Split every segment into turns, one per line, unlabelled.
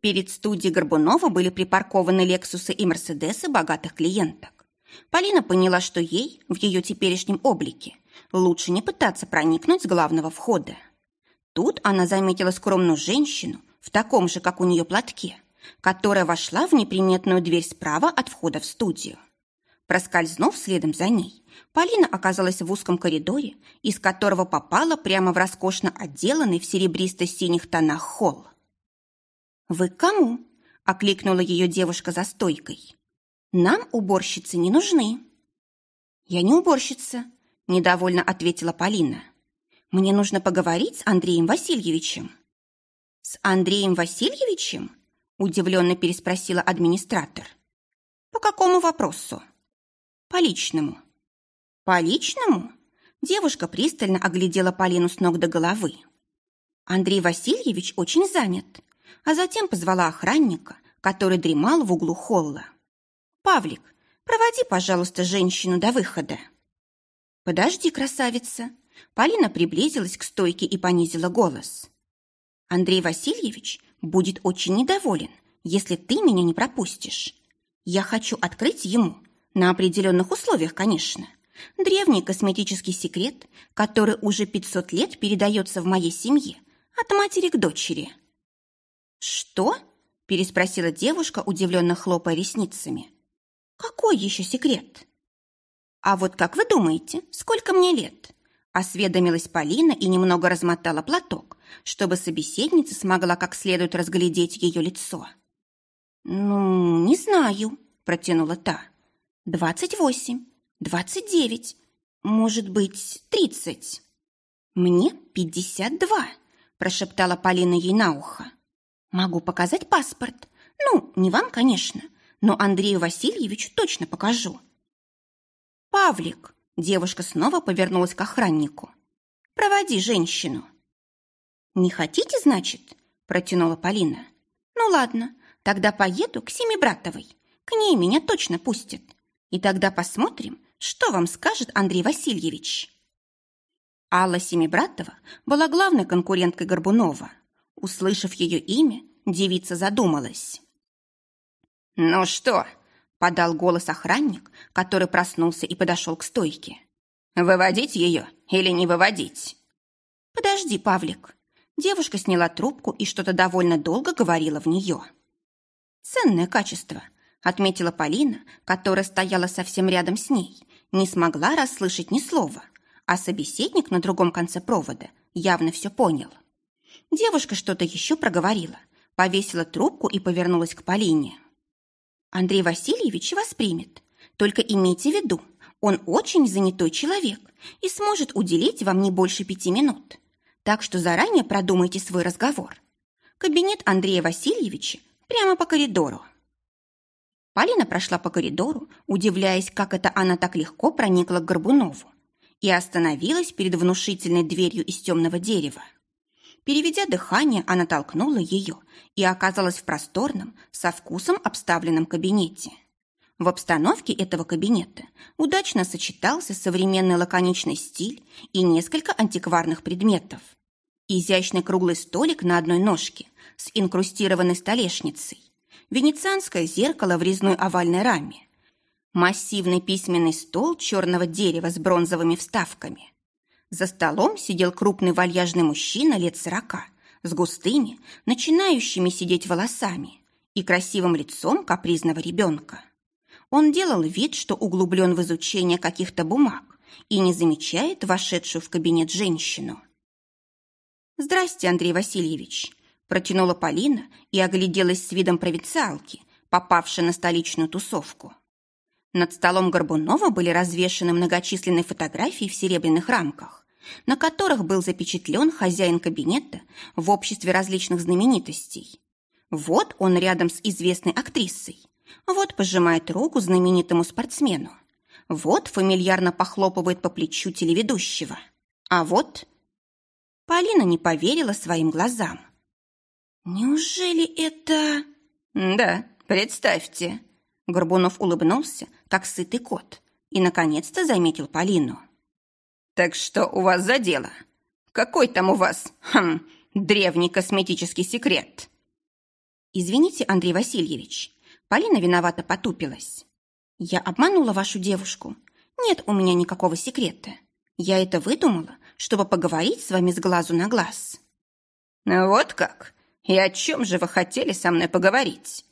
Перед студией Горбунова были припаркованы Лексусы и Мерседесы богатых клиенток. Полина поняла, что ей, в ее теперешнем облике, лучше не пытаться проникнуть с главного входа. Тут она заметила скромную женщину в таком же, как у нее, платке, которая вошла в неприметную дверь справа от входа в студию. Проскользнув следом за ней, Полина оказалась в узком коридоре, из которого попала прямо в роскошно отделанный в серебристо-синих тонах холл. «Вы кому?» – окликнула ее девушка за стойкой. «Нам уборщицы не нужны». «Я не уборщица», – недовольно ответила Полина. «Мне нужно поговорить с Андреем Васильевичем». «С Андреем Васильевичем?» – удивленно переспросила администратор. «По какому вопросу?» «По личному». «По личному?» Девушка пристально оглядела Полину с ног до головы. «Андрей Васильевич очень занят а затем позвала охранника, который дремал в углу холла. «Павлик, проводи, пожалуйста, женщину до выхода». «Подожди, красавица!» Полина приблизилась к стойке и понизила голос. «Андрей Васильевич будет очень недоволен, если ты меня не пропустишь. Я хочу открыть ему, на определенных условиях, конечно, древний косметический секрет, который уже 500 лет передается в моей семье от матери к дочери. «Что?» – переспросила девушка, удивленно хлопая ресницами. «Какой еще секрет?» «А вот как вы думаете, сколько мне лет?» Осведомилась Полина и немного размотала платок, чтобы собеседница смогла как следует разглядеть ее лицо. «Ну, не знаю», – протянула та. «Двадцать восемь, двадцать девять, может быть, тридцать». «Мне пятьдесят два», – прошептала Полина ей на ухо. Могу показать паспорт. Ну, не вам, конечно, но Андрею Васильевичу точно покажу. Павлик, девушка снова повернулась к охраннику. Проводи женщину. Не хотите, значит? Протянула Полина. Ну ладно, тогда поеду к Семибратовой. К ней меня точно пустят. И тогда посмотрим, что вам скажет Андрей Васильевич. Алла Семибратова была главной конкуренткой Горбунова. Услышав ее имя, девица задумалась. «Ну что?» – подал голос охранник, который проснулся и подошел к стойке. «Выводить ее или не выводить?» «Подожди, Павлик». Девушка сняла трубку и что-то довольно долго говорила в нее. «Ценное качество», – отметила Полина, которая стояла совсем рядом с ней, не смогла расслышать ни слова, а собеседник на другом конце провода явно все понял. Девушка что-то еще проговорила, повесила трубку и повернулась к Полине. «Андрей Васильевич вас примет. Только имейте в виду, он очень занятой человек и сможет уделить вам не больше пяти минут. Так что заранее продумайте свой разговор. Кабинет Андрея Васильевича прямо по коридору». Полина прошла по коридору, удивляясь, как это она так легко проникла к Горбунову, и остановилась перед внушительной дверью из темного дерева. Переведя дыхание, она толкнула ее и оказалась в просторном, со вкусом обставленном кабинете. В обстановке этого кабинета удачно сочетался современный лаконичный стиль и несколько антикварных предметов. Изящный круглый столик на одной ножке с инкрустированной столешницей, венецианское зеркало в резной овальной раме, массивный письменный стол черного дерева с бронзовыми вставками, за столом сидел крупный вальяжный мужчина лет сорока с густыми, начинающими сидеть волосами и красивым лицом капризного ребенка. Он делал вид, что углублен в изучение каких-то бумаг и не замечает вошедшую в кабинет женщину. «Здрасте, Андрей Васильевич», – протянула Полина и огляделась с видом провинциалки, попавшей на столичную тусовку. Над столом Горбунова были развешаны многочисленные фотографии в серебряных рамках на которых был запечатлен хозяин кабинета в обществе различных знаменитостей. Вот он рядом с известной актрисой, вот пожимает руку знаменитому спортсмену, вот фамильярно похлопывает по плечу телеведущего, а вот... Полина не поверила своим глазам. «Неужели это...» «Да, представьте». Горбунов улыбнулся, как сытый кот, и, наконец-то, заметил Полину.
«Так что у вас за дело? Какой там у вас, хм, древний косметический секрет?»
«Извините, Андрей Васильевич». Полина виновато потупилась. «Я обманула вашу девушку. Нет у меня никакого секрета. Я это выдумала, чтобы поговорить с вами с глазу на глаз».
«Вот как? И о чем же вы хотели со мной поговорить?»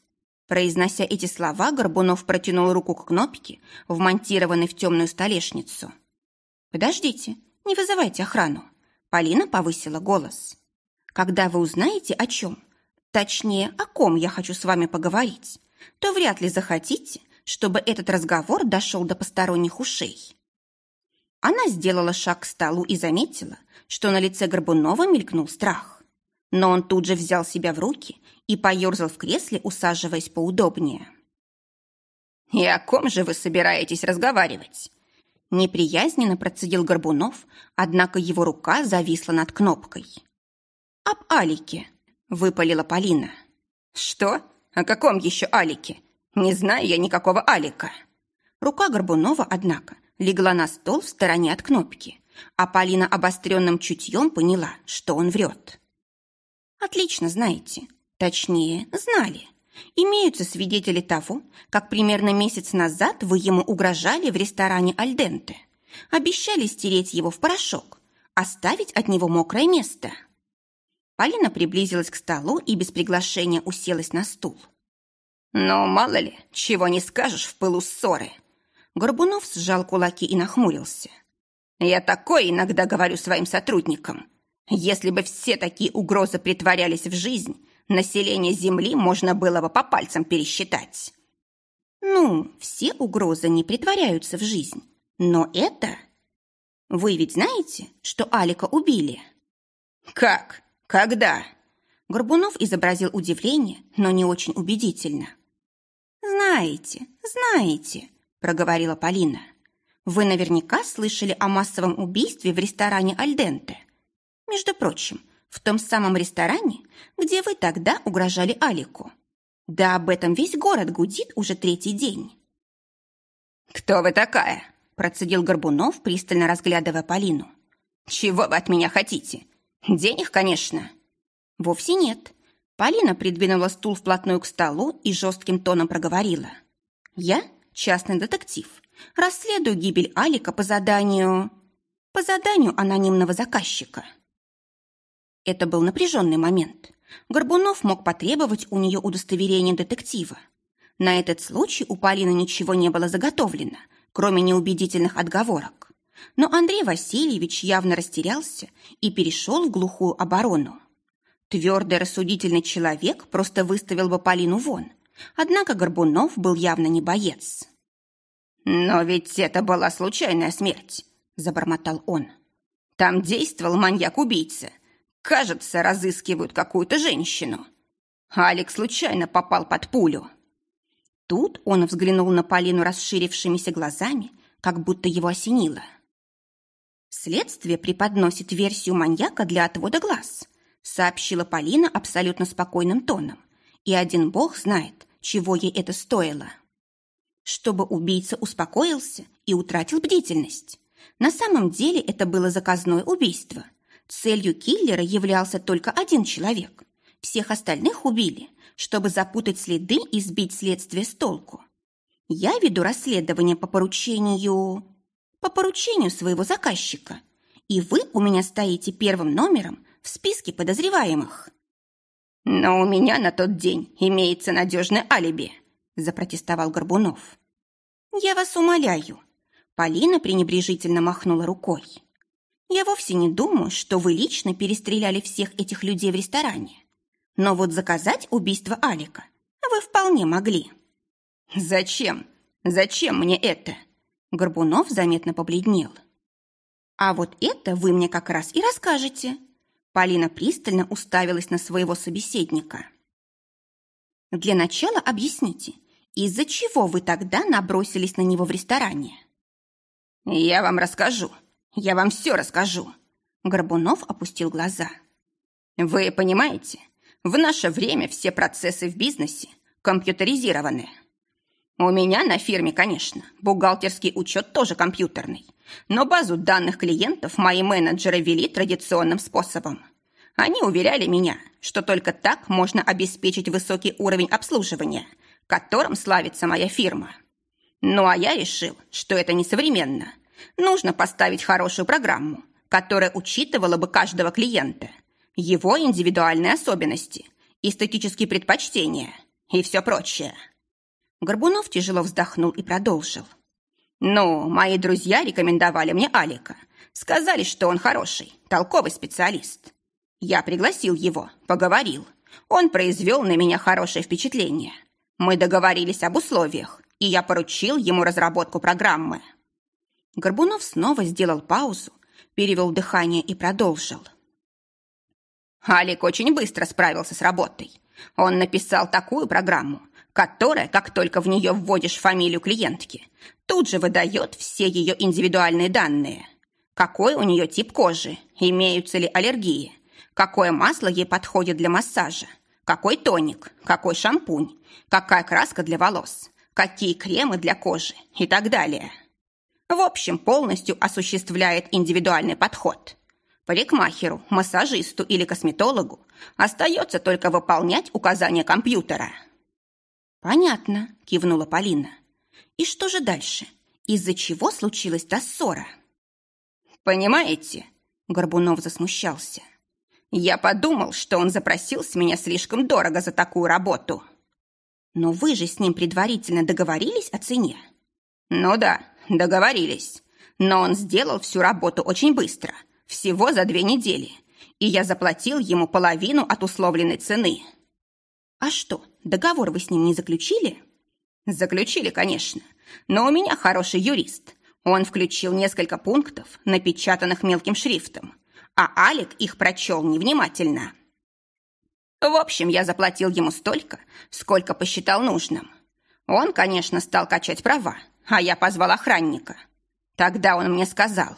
Произнося эти слова, Горбунов протянул руку к кнопке, вмонтированной в темную столешницу. «Подождите, не вызывайте охрану». Полина повысила голос. «Когда вы узнаете, о чем, точнее, о ком я хочу с вами поговорить, то вряд ли захотите, чтобы этот разговор дошел до посторонних ушей». Она сделала шаг к столу и заметила, что на лице Горбунова мелькнул страх. Но он тут же взял себя в руки и поерзал в кресле, усаживаясь поудобнее.
«И о ком же вы собираетесь разговаривать?»
Неприязненно процедил Горбунов, однако его рука зависла над кнопкой. «Об Алике», — выпалила Полина.
«Что? О каком еще Алике? Не знаю я никакого Алика».
Рука Горбунова, однако, легла на стол в стороне от кнопки, а Полина обостренным чутьем поняла, что он врет. «Отлично знаете. Точнее, знали. Имеются свидетели того, как примерно месяц назад вы ему угрожали в ресторане «Альденте». Обещали стереть его в порошок, оставить от него мокрое место». Полина приблизилась к столу и без приглашения уселась на стул.
«Но мало ли, чего не скажешь в пылу ссоры».
Горбунов сжал кулаки и нахмурился.
«Я такое иногда говорю своим сотрудникам. Если бы все такие угрозы притворялись в жизнь, население Земли можно было бы по пальцам пересчитать.
Ну, все угрозы не притворяются в жизнь, но это... Вы ведь знаете, что Алика убили?
Как? Когда?
Горбунов изобразил удивление, но не очень убедительно. «Знаете, знаете», — проговорила Полина. «Вы наверняка слышали о массовом убийстве в ресторане «Альденте». Между прочим, в том самом ресторане, где вы тогда угрожали Алику. Да об этом весь город гудит уже третий день.
«Кто вы такая?»
– процедил Горбунов, пристально разглядывая Полину.
«Чего вы от меня хотите? Денег, конечно».
«Вовсе нет». Полина придвинула стул вплотную к столу и жестким тоном проговорила. «Я частный детектив. Расследую гибель Алика по заданию... по заданию анонимного заказчика». Это был напряженный момент. Горбунов мог потребовать у нее удостоверения детектива. На этот случай у Полины ничего не было заготовлено, кроме неубедительных отговорок. Но Андрей Васильевич явно растерялся и перешел в глухую оборону. Твердый рассудительный человек просто выставил бы Полину вон. Однако Горбунов был явно не боец.
«Но ведь это была случайная смерть», – забормотал он. «Там действовал маньяк-убийца, Кажется, разыскивают какую-то женщину. Алекс случайно попал под пулю.
Тут он взглянул на Полину расширившимися глазами, как будто его осенило. «Следствие преподносит версию маньяка для отвода глаз», сообщила Полина абсолютно спокойным тоном. И один бог знает, чего ей это стоило. Чтобы убийца успокоился и утратил бдительность. На самом деле это было заказное убийство – Целью киллера являлся только один человек. Всех остальных убили, чтобы запутать следы и сбить следствие с толку. Я веду расследование по поручению... по поручению своего заказчика. И вы у меня стоите первым номером в списке подозреваемых.
Но у меня на тот день имеется надежное алиби, запротестовал Горбунов.
Я вас умоляю. Полина пренебрежительно махнула рукой. Я вовсе не думаю, что вы лично перестреляли всех этих людей в ресторане. Но вот заказать убийство Алика вы вполне могли.
Зачем? Зачем мне это?
Горбунов заметно побледнел. А вот это вы мне как раз и расскажете. Полина пристально уставилась на своего собеседника. Для начала объясните, из-за чего вы тогда набросились на него в ресторане?
Я вам расскажу, я вам все расскажу».
Горбунов опустил глаза.
«Вы понимаете, в наше время все процессы в бизнесе компьютеризированы. У меня на фирме, конечно, бухгалтерский учет тоже компьютерный, но базу данных клиентов мои менеджеры вели традиционным способом. Они уверяли меня, что только так можно обеспечить высокий уровень обслуживания, которым славится моя фирма. Ну а я решил, что это несовременно. Нужно поставить хорошую программу, которая учитывала бы каждого клиента, его индивидуальные особенности, эстетические предпочтения и все прочее. Горбунов тяжело вздохнул и продолжил. «Ну, мои друзья рекомендовали мне Алика. Сказали, что он хороший, толковый специалист. Я пригласил его, поговорил. Он произвел на меня хорошее впечатление. Мы договорились об условиях, и я поручил ему разработку программы». Горбунов снова сделал паузу, перевел дыхание и продолжил. Алик очень быстро справился с работой. Он написал такую программу, которая, как только в нее вводишь фамилию клиентки, тут же выдает все ее индивидуальные данные. Какой у нее тип кожи, имеются ли аллергии, какое масло ей подходит для массажа, какой тоник, какой шампунь, какая краска для волос, какие кремы для кожи и так далее. В общем, полностью осуществляет индивидуальный подход. Парикмахеру, массажисту или косметологу остается только выполнять указания компьютера –
«Понятно», – кивнула Полина. «И что же дальше? Из-за чего случилась та ссора?»
«Понимаете?» – Горбунов засмущался. «Я подумал, что он запросил с меня слишком дорого за такую работу».
«Но вы же с ним предварительно договорились о цене?»
«Ну да, договорились. Но он сделал всю работу очень быстро, всего за две недели, и я заплатил ему половину от условленной цены».
«А что, договор вы с ним не заключили?»
«Заключили, конечно. Но у меня хороший юрист. Он включил несколько пунктов, напечатанных мелким шрифтом, а Алик их прочел невнимательно. В общем, я заплатил ему столько, сколько посчитал нужным. Он, конечно, стал качать права, а я позвал охранника. Тогда он мне сказал,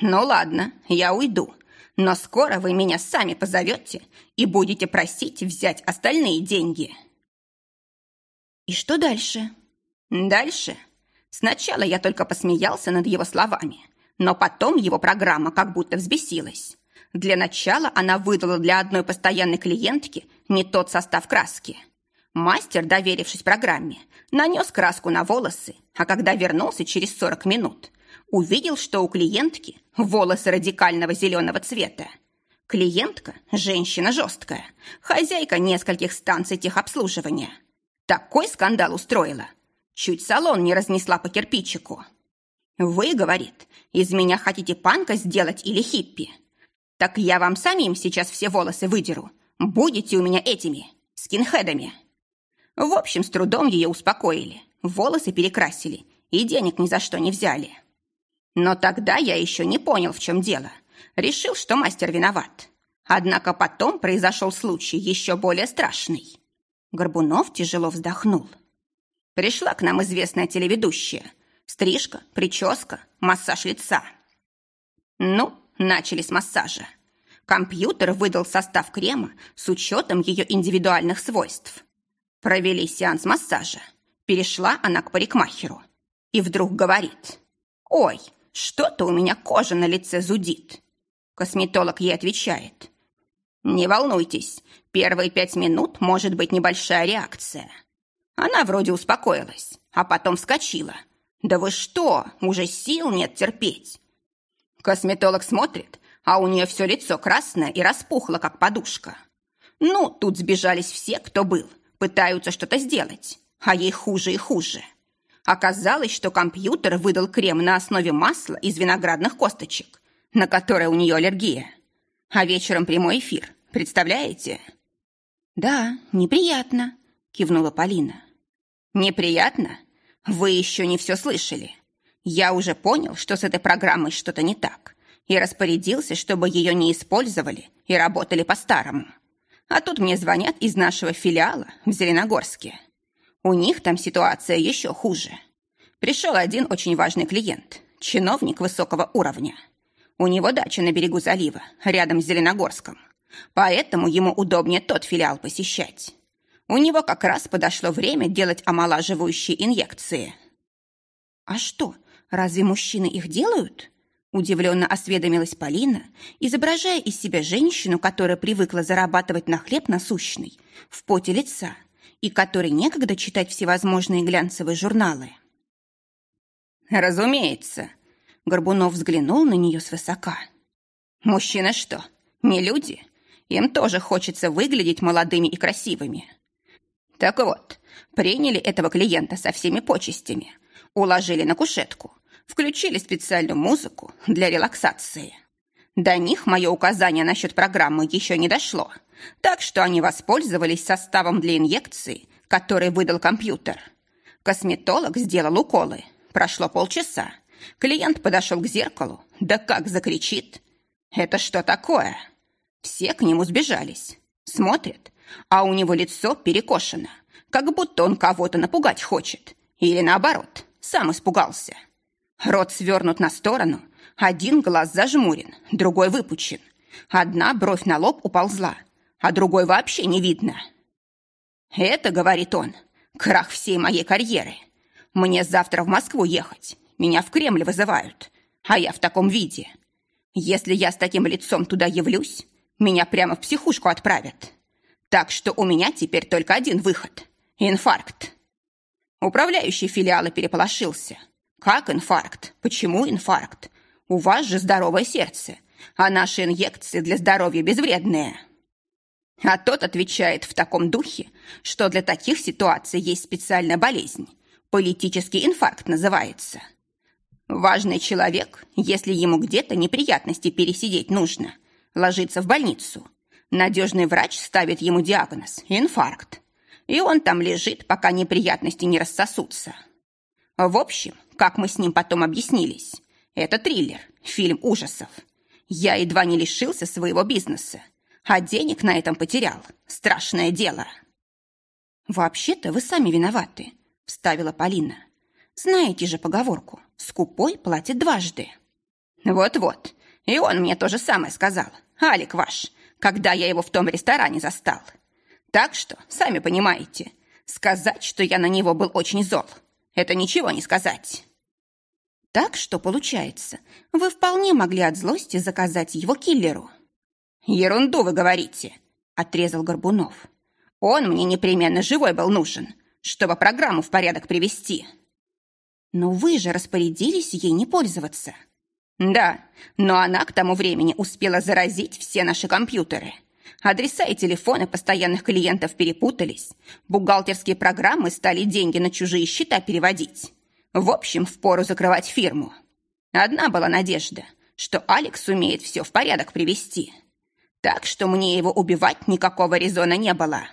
«Ну ладно, я уйду, но скоро вы меня сами позовете и будете просить взять остальные деньги.
И что дальше?
Дальше? Сначала я только посмеялся над его словами, но потом его программа как будто взбесилась. Для начала она выдала для одной постоянной клиентки не тот состав краски. Мастер, доверившись программе, нанес краску на волосы, а когда вернулся через 40 минут, увидел, что у клиентки волосы радикального зеленого цвета. Клиентка – женщина жесткая, хозяйка нескольких станций техобслуживания. Такой скандал устроила. Чуть салон не разнесла по кирпичику. «Вы, — говорит, — из меня хотите панка сделать или хиппи? Так я вам самим сейчас все волосы выдеру. Будете у меня этими, скинхедами». В общем, с трудом ее успокоили, волосы перекрасили и денег ни за что не взяли. Но тогда я еще не понял, в чем дело. Решил, что мастер виноват. Однако потом произошел случай еще более страшный.
Горбунов тяжело вздохнул.
Пришла к нам известная телеведущая. Стрижка, прическа, массаж лица. Ну, начали с массажа. Компьютер выдал состав крема с учетом ее индивидуальных свойств. Провели сеанс массажа. Перешла она к парикмахеру. И вдруг говорит. «Ой, что-то у меня кожа на лице зудит. Косметолог ей отвечает. Не волнуйтесь, первые пять минут может быть небольшая реакция. Она вроде успокоилась, а потом вскочила. Да вы что, уже сил нет терпеть. Косметолог смотрит, а у нее все лицо красное и распухло, как подушка. Ну, тут сбежались все, кто был, пытаются что-то сделать, а ей хуже и хуже. Оказалось, что компьютер выдал крем на основе масла из виноградных косточек, на которое у нее аллергия. А вечером прямой эфир. Представляете?
«Да, неприятно», — кивнула Полина.
«Неприятно? Вы еще не все слышали. Я уже понял, что с этой программой что-то не так, и распорядился, чтобы ее не использовали и работали по-старому. А тут мне звонят из нашего филиала в Зеленогорске. У них там ситуация еще хуже. Пришел один очень важный клиент, чиновник высокого уровня. У него дача на берегу залива, рядом с Зеленогорском. Поэтому ему удобнее тот филиал посещать. У него как раз подошло время делать омолаживающие инъекции.
А что, разве мужчины их делают? Удивленно осведомилась Полина, изображая из себя женщину, которая привыкла зарабатывать на хлеб насущный, в поте лица, и которой некогда читать всевозможные глянцевые журналы.
«Разумеется», — Горбунов взглянул на нее свысока. «Мужчины что, не люди? Им тоже хочется выглядеть молодыми и красивыми. Так вот, приняли этого клиента со всеми почестями, уложили на кушетку, включили специальную музыку для релаксации. До них мое указание насчет программы еще не дошло, так что они воспользовались составом для инъекции, который выдал компьютер. Косметолог сделал уколы. Прошло полчаса. Клиент подошел к зеркалу. Да как закричит. «Это что такое?» Все к нему сбежались. Смотрят, а у него лицо перекошено, как будто он кого-то напугать хочет. Или наоборот, сам испугался. Рот свернут на сторону, один глаз зажмурен, другой выпучен. Одна бровь на лоб уползла, а другой вообще не видно. «Это, — говорит он, — крах всей моей карьеры. Мне завтра в Москву ехать, меня в Кремль вызывают, а я в таком виде. Если я с таким лицом туда явлюсь, меня прямо в психушку отправят. Так что у меня теперь только один выход — инфаркт». Управляющий филиала переполошился. Как инфаркт? Почему инфаркт? У вас же здоровое сердце, а наши инъекции для здоровья безвредные. А тот отвечает в таком духе, что для таких ситуаций есть специальная болезнь. Политический инфаркт называется. Важный человек, если ему где-то неприятности пересидеть нужно, ложится в больницу. Надежный врач ставит ему диагноз – инфаркт. И он там лежит, пока неприятности не рассосутся. В общем, как мы с ним потом объяснились, это триллер, фильм ужасов. Я едва не лишился своего бизнеса, а денег на этом потерял. Страшное дело.
«Вообще-то вы сами виноваты», — вставила Полина. «Знаете же поговорку, скупой платит дважды».
«Вот-вот, и он мне то же самое сказал, Алик ваш, когда я его в том ресторане застал. Так что, сами понимаете, сказать, что я на него был очень зол, это ничего не сказать.
Так что, получается, вы вполне могли от злости заказать его киллеру.
Ерунду вы говорите, отрезал Горбунов. Он мне непременно живой был нужен, чтобы программу в порядок привести.
Но вы же распорядились ей не пользоваться.
Да, но она к тому времени успела заразить все наши компьютеры. Адреса и телефоны постоянных клиентов перепутались. Бухгалтерские программы стали деньги на чужие счета переводить. В общем, впору закрывать фирму. Одна была надежда, что Алекс умеет все в порядок привести. Так что мне его убивать никакого резона не было.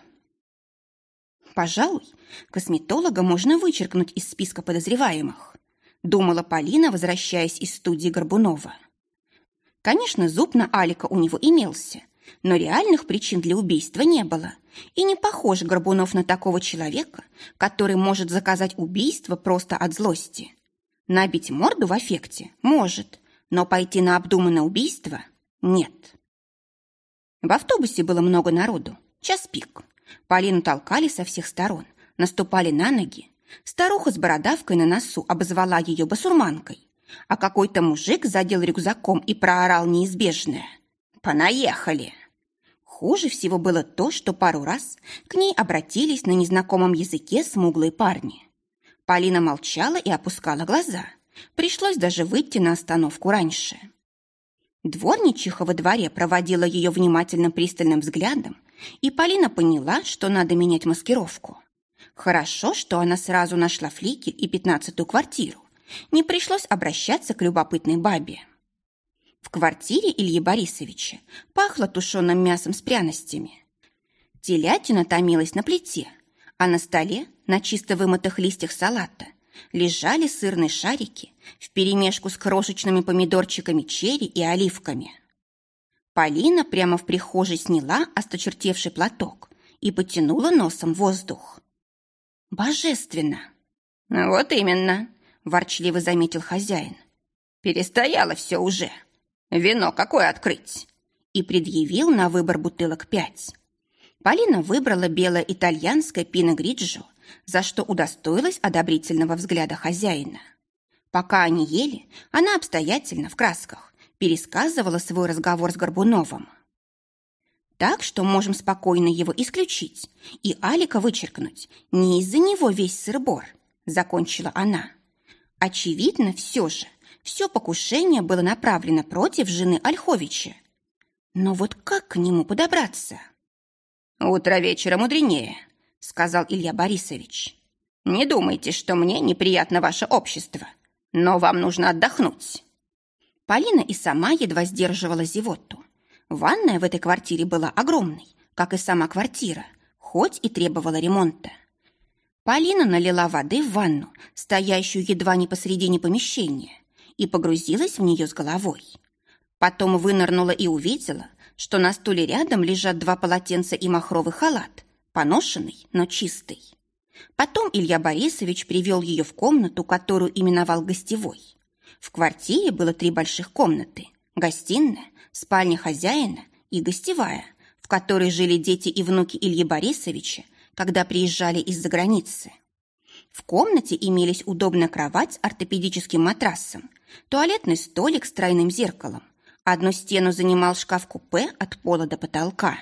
Пожалуй, косметолога можно вычеркнуть из списка подозреваемых, думала Полина, возвращаясь из студии Горбунова. Конечно, зуб на Алика у него имелся, но реальных причин для убийства не было. И не похож Горбунов на такого человека, который может заказать убийство просто от злости. Набить морду в аффекте может, но пойти на обдуманное убийство – нет. В автобусе было много народу, час пик. Полину толкали со всех сторон, наступали на ноги. Старуха с бородавкой на носу обозвала ее басурманкой, а какой-то мужик задел рюкзаком и проорал неизбежное – Понаехали!» Хуже всего было то, что пару раз к ней обратились на незнакомом языке смуглые парни. Полина молчала и опускала глаза. Пришлось даже выйти на остановку раньше. Дворничиха во дворе проводила ее внимательным пристальным взглядом, и Полина поняла, что надо менять маскировку. Хорошо, что она сразу нашла фликель и пятнадцатую квартиру. Не пришлось обращаться к любопытной бабе. В квартире Ильи Борисовича пахло тушеным мясом с пряностями. Телятина томилась на плите, а на столе, на чисто вымытых листьях салата, лежали сырные шарики вперемешку с крошечными помидорчиками черри и оливками. Полина прямо в прихожей сняла осточертевший платок и потянула носом воздух. «Божественно!»
«Вот именно!»
– ворчливо заметил хозяин.
«Перестояло все уже!» Вино какое открыть?» И предъявил на выбор бутылок пять.
Полина выбрала белое итальянское пино за что удостоилась одобрительного взгляда хозяина. Пока они ели, она обстоятельно, в красках, пересказывала свой разговор с Горбуновым. Так что можем спокойно его исключить и Алика вычеркнуть. Не из-за него весь сыр-бор, закончила она. Очевидно, все же, все покушение было направлено против жены Ольховича. Но вот как к нему подобраться?
«Утро вечера мудренее», — сказал Илья Борисович. «Не думайте, что мне неприятно ваше общество, но вам нужно отдохнуть».
Полина и сама едва сдерживала зевоту. Ванная в этой квартире была огромной, как и сама квартира, хоть и требовала ремонта. Полина налила воды в ванну, стоящую едва не посредине помещения, и погрузилась в нее с головой. Потом вынырнула и увидела, что на стуле рядом лежат два полотенца и махровый халат, поношенный, но чистый. Потом Илья Борисович привел ее в комнату, которую именовал гостевой. В квартире было три больших комнаты – гостиная, спальня хозяина и гостевая, в которой жили дети и внуки Ильи Борисовича, когда приезжали из-за границы. В комнате имелись удобная кровать с ортопедическим матрасом, туалетный столик с тройным зеркалом. Одну стену занимал шкаф-купе от пола до потолка.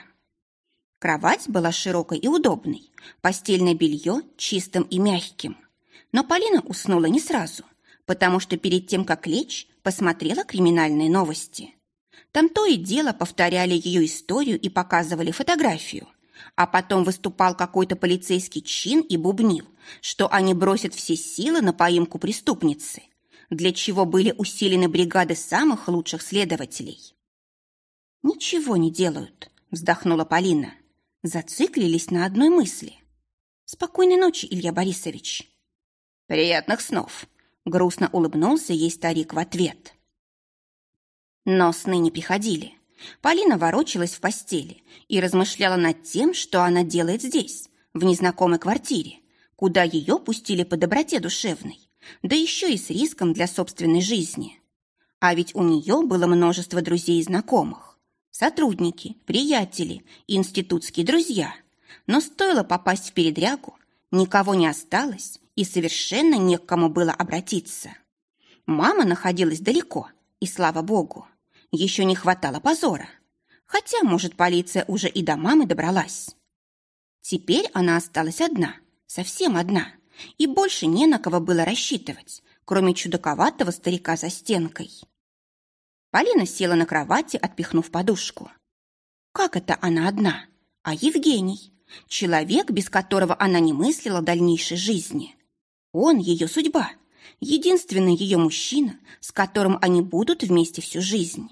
Кровать была широкой и удобной, постельное белье чистым и мягким. Но Полина уснула не сразу, потому что перед тем, как лечь, посмотрела криминальные новости. Там то и дело повторяли ее историю и показывали фотографию. А потом выступал какой-то полицейский чин и бубнил, что они бросят все силы на поимку преступницы, для чего были усилены бригады самых лучших следователей. «Ничего не делают», — вздохнула Полина. Зациклились на одной мысли. «Спокойной ночи, Илья Борисович».
«Приятных снов», —
грустно улыбнулся ей старик в ответ. Но сны не приходили. Полина ворочалась в постели и размышляла над тем, что она делает здесь, в незнакомой квартире, куда ее пустили по доброте душевной, да еще и с риском для собственной жизни. А ведь у нее было множество друзей и знакомых. Сотрудники, приятели, институтские друзья. Но стоило попасть в передрягу, никого не осталось и совершенно не к кому было обратиться. Мама находилась далеко, и слава богу. Еще не хватало позора. Хотя, может, полиция уже и до мамы добралась. Теперь она осталась одна, совсем одна, и больше не на кого было рассчитывать, кроме чудаковатого старика за стенкой. Полина села на кровати, отпихнув подушку. Как это она одна? А Евгений? Человек, без которого она не мыслила дальнейшей жизни. Он ее судьба, единственный ее мужчина, с которым они будут вместе всю жизнь.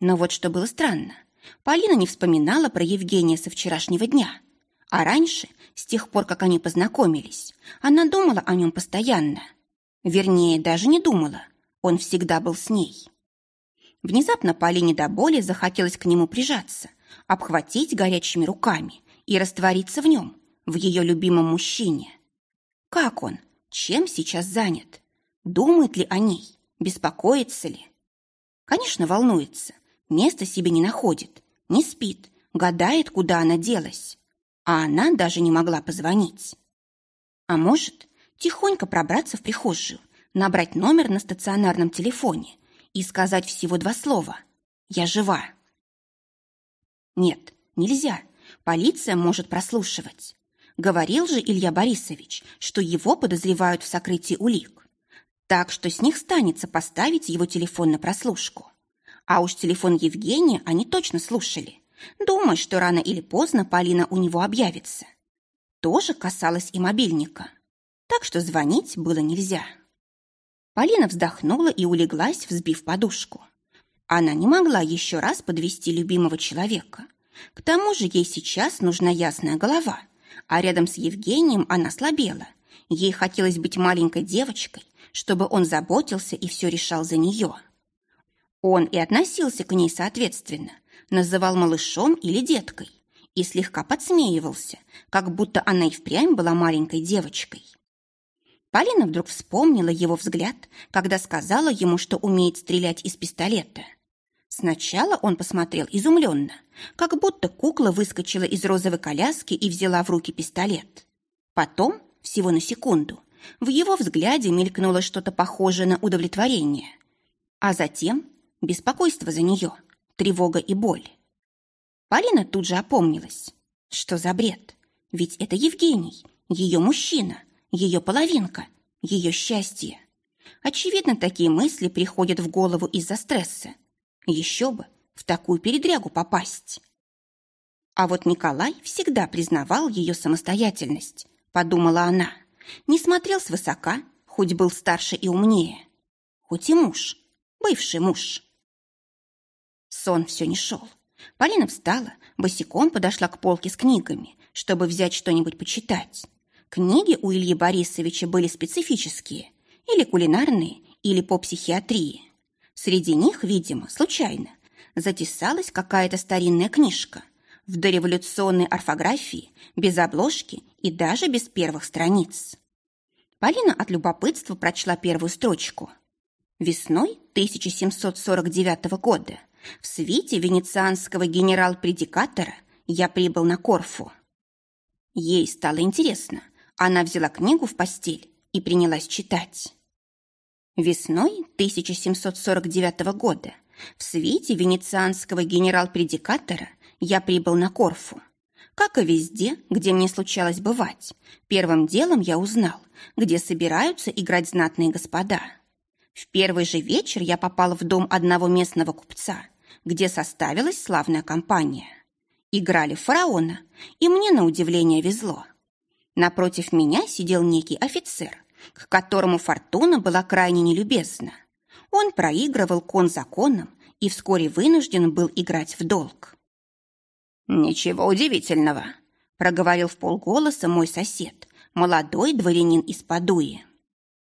Но вот что было странно. Полина не вспоминала про Евгения со вчерашнего дня. А раньше, с тех пор, как они познакомились, она думала о нем постоянно. Вернее, даже не думала. Он всегда был с ней. Внезапно Полине до боли захотелось к нему прижаться, обхватить горячими руками и раствориться в нем, в ее любимом мужчине. Как он? Чем сейчас занят? Думает ли о ней? Беспокоится ли? Конечно, волнуется, места себе не находит, не спит, гадает, куда она делась. А она даже не могла позвонить. А может, тихонько пробраться в прихожую, набрать номер на стационарном телефоне и сказать всего два слова «Я жива». Нет, нельзя. Полиция может прослушивать. Говорил же Илья Борисович, что его подозревают в сокрытии улик. Так что с них станется поставить его телефон на прослушку. А уж телефон Евгения они точно слушали, думая, что рано или поздно Полина у него объявится. Тоже касалось и мобильника. Так что звонить было нельзя. Полина вздохнула и улеглась, взбив подушку. Она не могла еще раз подвести любимого человека. К тому же ей сейчас нужна ясная голова, а рядом с Евгением она слабела. Ей хотелось быть маленькой девочкой, чтобы он заботился и все решал за нее. Он и относился к ней соответственно, называл малышом или деткой и слегка подсмеивался, как будто она и впрямь была маленькой девочкой. Полина вдруг вспомнила его взгляд, когда сказала ему, что умеет стрелять из пистолета. Сначала он посмотрел изумленно, как будто кукла выскочила из розовой коляски и взяла в руки пистолет. Потом, всего на секунду, в его взгляде мелькнуло что-то похожее на удовлетворение. А затем беспокойство за нее, тревога и боль. Полина тут же опомнилась. Что за бред? Ведь это Евгений, ее мужчина, ее половинка, ее счастье. Очевидно, такие мысли приходят в голову из-за стресса. Еще бы, в такую передрягу попасть. А вот Николай всегда признавал ее самостоятельность, подумала она. Не смотрел свысока, хоть был старше и умнее. Хоть и муж, бывший муж. Сон все не шел. Полина встала, босиком подошла к полке с книгами, чтобы взять что-нибудь почитать. Книги у Ильи Борисовича были специфические, или кулинарные, или по психиатрии. Среди них, видимо, случайно, затесалась какая-то старинная книжка в дореволюционной орфографии, без обложки и даже без первых страниц. Полина от любопытства прочла первую строчку. Весной 1749 года в свите венецианского генерал-предикатора я прибыл на Корфу. Ей стало интересно. Она взяла книгу в постель и принялась читать. Весной 1749 года в свите венецианского генерал-предикатора я прибыл на Корфу. Как и везде, где мне случалось бывать, первым делом я узнал, где собираются играть знатные господа. В первый же вечер я попал в дом одного местного купца, где составилась славная компания. Играли фараона, и мне на удивление везло. Напротив меня сидел некий офицер, к которому Фортуна была крайне нелюбезна. Он проигрывал кон законом и вскоре вынужден был играть в долг.
«Ничего удивительного», — проговорил в полголоса мой сосед, молодой дворянин из Падуи.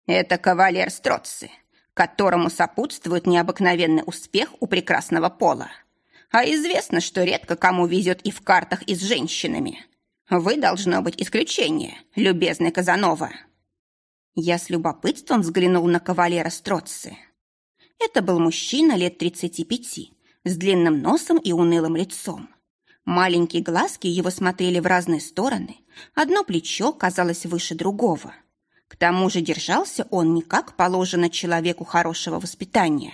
«Это кавалер Строци, которому сопутствует необыкновенный успех у прекрасного пола. А известно, что редко кому везет и в картах, и с женщинами. Вы должно быть исключение, любезный Казанова».
Я с любопытством взглянул на кавалера Строци. Это был мужчина лет 35, с длинным носом и унылым лицом. Маленькие глазки его смотрели в разные стороны, одно плечо казалось выше другого. К тому же держался он не как положено человеку хорошего воспитания.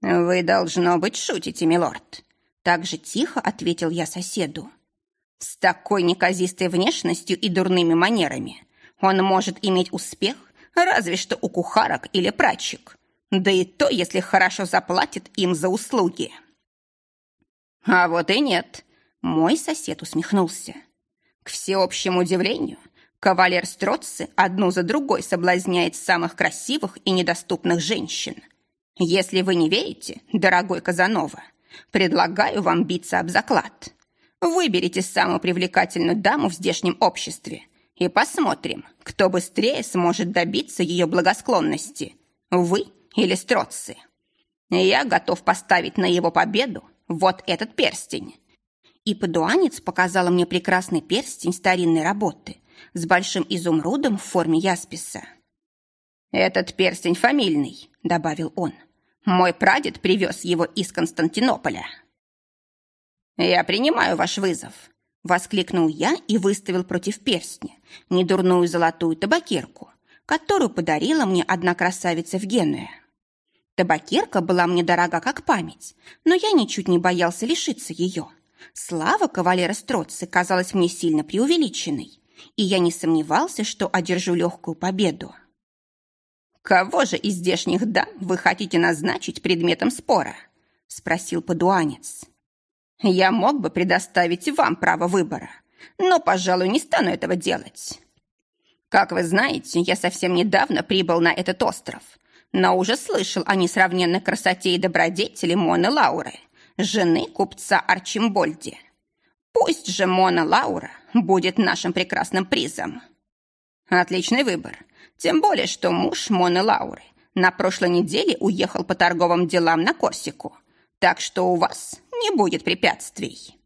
«Вы, должно быть, шутите, милорд», —
так же тихо ответил я соседу.
«С такой неказистой внешностью и дурными манерами он может иметь успех разве что у кухарок или прачек, да и то, если хорошо заплатит им за услуги. А вот и нет, мой сосед усмехнулся. К всеобщему удивлению, кавалер Строци одну за другой соблазняет самых красивых и недоступных женщин. Если вы не верите, дорогой Казанова, предлагаю вам биться об заклад. Выберите самую привлекательную даму в здешнем обществе – и посмотрим, кто быстрее сможет добиться ее благосклонности, вы или Строци. Я готов поставить на его победу вот этот перстень».
И подуанец показала мне прекрасный перстень старинной работы с большим изумрудом в форме ясписа.
«Этот перстень фамильный», — добавил он. «Мой прадед привез его из Константинополя». «Я принимаю ваш вызов», Воскликнул я и выставил против перстня недурную золотую табакерку, которую подарила мне одна красавица в Генуе. Табакерка была мне дорога как память, но я ничуть не боялся лишиться ее. Слава кавалера Строци казалась мне сильно преувеличенной, и я не сомневался, что одержу легкую победу. «Кого же из здешних дам вы хотите назначить предметом спора?» – спросил подуанец. Я мог бы предоставить вам право выбора, но, пожалуй, не стану этого делать. Как вы знаете, я совсем недавно прибыл на этот остров, но уже слышал о несравненной красоте и добродетели Моны Лауры, жены купца Арчимбольди. Пусть же Мона Лаура будет нашим прекрасным призом. Отличный выбор, тем более, что муж Моны Лауры на прошлой неделе уехал по торговым делам на Корсику, так что у вас не будет препятствий.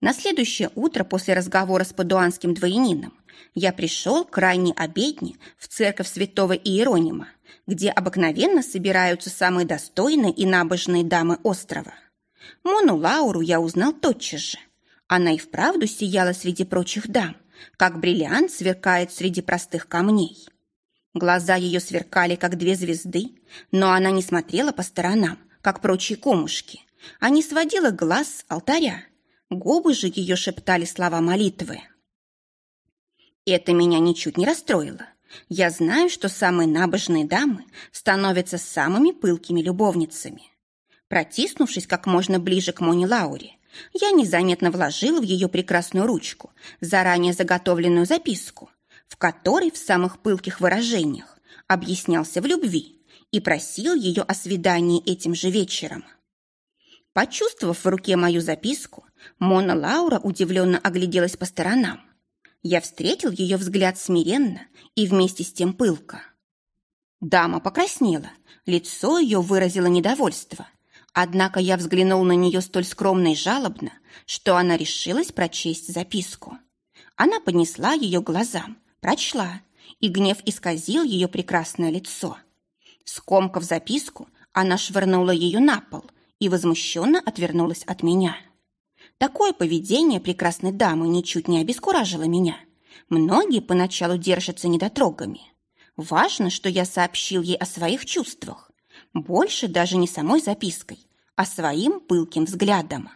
На следующее утро после разговора с падуанским дворянином я пришел к крайней обедне в церковь святого Иеронима, где обыкновенно собираются самые достойные и набожные дамы острова. Мону Лауру я узнал тотчас же. Она и вправду сияла среди прочих дам, как бриллиант сверкает среди простых камней. Глаза ее сверкали, как две звезды, но она не смотрела по сторонам, как прочие комушки, а не сводила глаз с алтаря. Губы же ее шептали слова молитвы. Это меня ничуть не расстроило. Я знаю, что самые набожные дамы становятся самыми пылкими любовницами. Протиснувшись как можно ближе к Моне Лауре, я незаметно вложила в ее прекрасную ручку заранее заготовленную записку, в которой в самых пылких выражениях объяснялся в любви и просил ее о свидании этим же вечером. Почувствовав в руке мою записку, Мона Лаура удивленно огляделась по сторонам. Я встретил ее взгляд смиренно и вместе с тем пылко. Дама покраснела, лицо ее выразило недовольство. Однако я взглянул на нее столь скромно и жалобно, что она решилась прочесть записку. Она поднесла ее глазам, прочла, и гнев исказил ее прекрасное лицо. Скомкав записку, она швырнула ее на пол и возмущенно отвернулась от меня. Такое поведение прекрасной дамы ничуть не обескуражило меня. Многие поначалу держатся недотрогами. Важно, что я сообщил ей о своих чувствах. Больше даже не самой запиской, а своим пылким взглядом.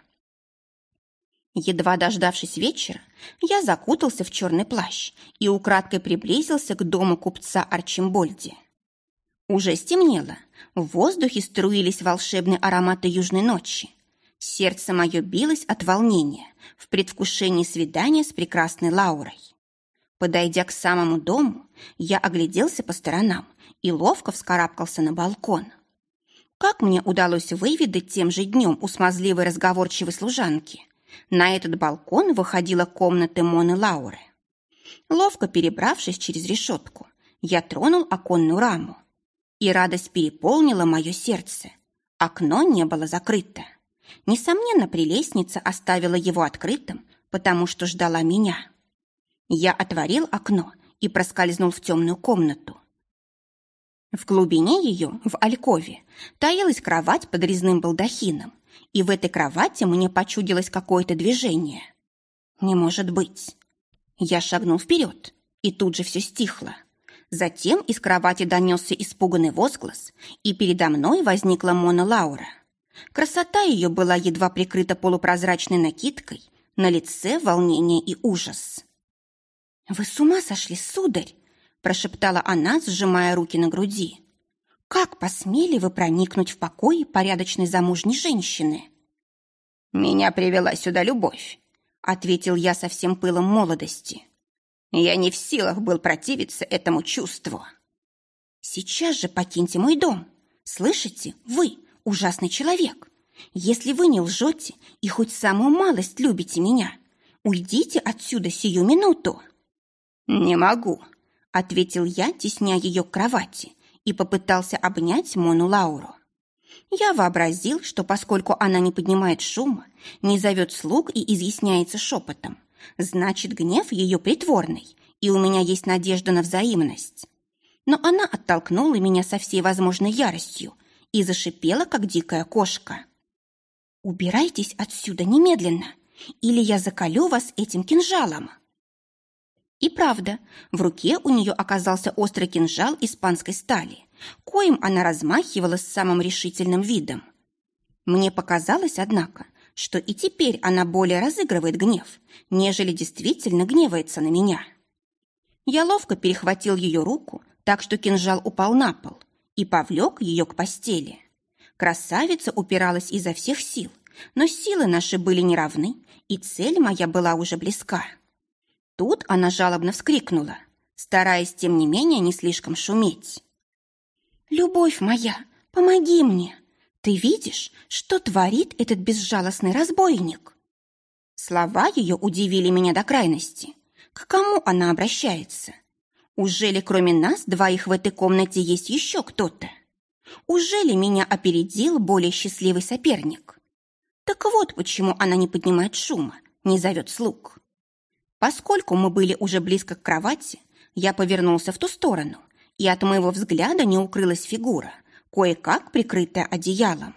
Едва дождавшись вечера, я закутался в черный плащ и украдкой приблизился к дому купца Арчимбольди. Уже стемнело, в воздухе струились волшебные ароматы южной ночи. Сердце мое билось от волнения в предвкушении свидания с прекрасной Лаурой. Подойдя к самому дому, я огляделся по сторонам и ловко вскарабкался на балкон. Как мне удалось выведать тем же днем у смазливой разговорчивой служанки? На этот балкон выходила комната Моны Лауры. Ловко перебравшись через решетку, я тронул оконную раму. И радость переполнила мое сердце. Окно не было закрыто. Несомненно, прелестница оставила его открытым, потому что ждала меня. Я отворил окно и проскользнул в темную комнату. В глубине ее, в алькове, таилась кровать под резным балдахином, и в этой кровати мне почудилось какое-то движение. Не может быть. Я шагнул вперед, и тут же все стихло. Затем из кровати донесся испуганный возглас, и передо мной возникла Мона Лаура. Красота ее была едва прикрыта полупрозрачной накидкой, на лице волнение и ужас. «Вы с ума сошли, сударь!» Прошептала она, сжимая руки на груди. «Как посмели вы проникнуть в покой порядочной замужней женщины?» «Меня привела сюда любовь», — ответил я со всем пылом молодости. «Я не в силах был противиться этому чувству». «Сейчас же покиньте мой дом. Слышите, вы, ужасный человек. Если вы не лжете и хоть самую малость любите меня, уйдите отсюда сию минуту». «Не могу», — ответил я, тесня ее к кровати, и попытался обнять Мону Лауру. Я вообразил, что поскольку она не поднимает шума, не зовет слуг и изъясняется шепотом, значит, гнев ее притворный, и у меня есть надежда на взаимность. Но она оттолкнула меня со всей возможной яростью и зашипела, как дикая кошка. «Убирайтесь отсюда немедленно, или я заколю вас этим кинжалом!» И правда, в руке у нее оказался острый кинжал испанской стали, коим она размахивала с самым решительным видом. Мне показалось, однако, что и теперь она более разыгрывает гнев, нежели действительно гневается на меня. Я ловко перехватил ее руку, так что кинжал упал на пол, и повлек ее к постели. Красавица упиралась изо всех сил, но силы наши были неравны, и цель моя была уже близка. Тут она жалобно вскрикнула, стараясь, тем не менее, не слишком шуметь. «Любовь моя, помоги мне! Ты видишь, что творит этот безжалостный разбойник?» Слова ее удивили меня до крайности. К кому она обращается? Ужели кроме нас двоих в этой комнате есть еще кто-то? Ужели меня опередил более счастливый соперник? Так вот почему она не поднимает шума, не зовет слуг. Поскольку мы были уже близко к кровати, я повернулся в ту сторону, и от моего взгляда не укрылась фигура, кое-как прикрытая одеялом.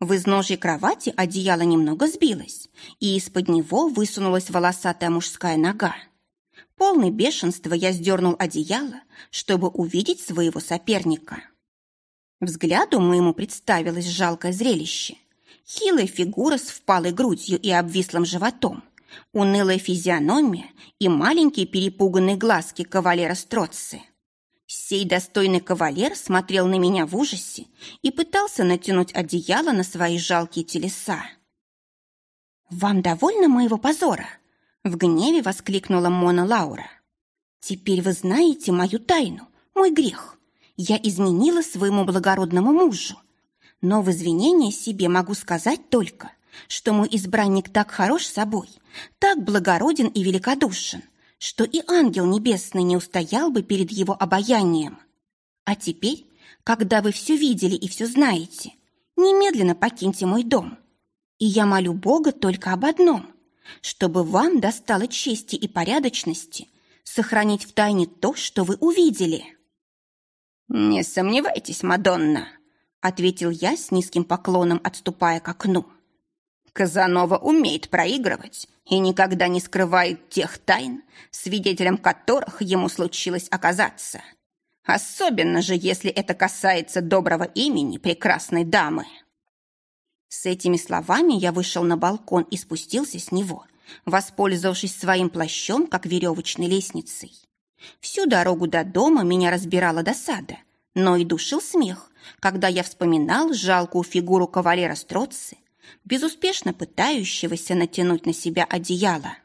В изножье кровати одеяло немного сбилось, и из-под него высунулась волосатая мужская нога. Полный бешенства я сдернул одеяло, чтобы увидеть своего соперника. Взгляду моему представилось жалкое зрелище. Хилая фигура с впалой грудью и обвислым животом, унылая физиономия и маленькие перепуганные глазки кавалера Строцци. Сей достойный кавалер смотрел на меня в ужасе и пытался натянуть одеяло на свои жалкие телеса. «Вам довольно моего позора?» В гневе воскликнула Мона Лаура. «Теперь вы знаете мою тайну, мой грех. Я изменила своему благородному мужу. Но в извинение себе могу сказать только, что мой избранник так хорош собой, так благороден и великодушен, что и ангел небесный не устоял бы перед его обаянием. А теперь, когда вы все видели и все знаете, немедленно покиньте мой дом. И я молю Бога только об одном – чтобы вам достало чести и порядочности сохранить в тайне то, что вы увидели».
«Не сомневайтесь, Мадонна», — ответил я с низким поклоном, отступая к окну. «Казанова умеет проигрывать и никогда не скрывает тех тайн, свидетелем которых ему случилось оказаться. Особенно же, если это касается доброго имени прекрасной дамы».
С этими словами я вышел на балкон и спустился с него, воспользовавшись своим плащом, как веревочной лестницей. Всю дорогу до дома меня разбирала досада, но и душил смех, когда я вспоминал жалкую фигуру кавалера Строци, безуспешно пытающегося натянуть на себя одеяло.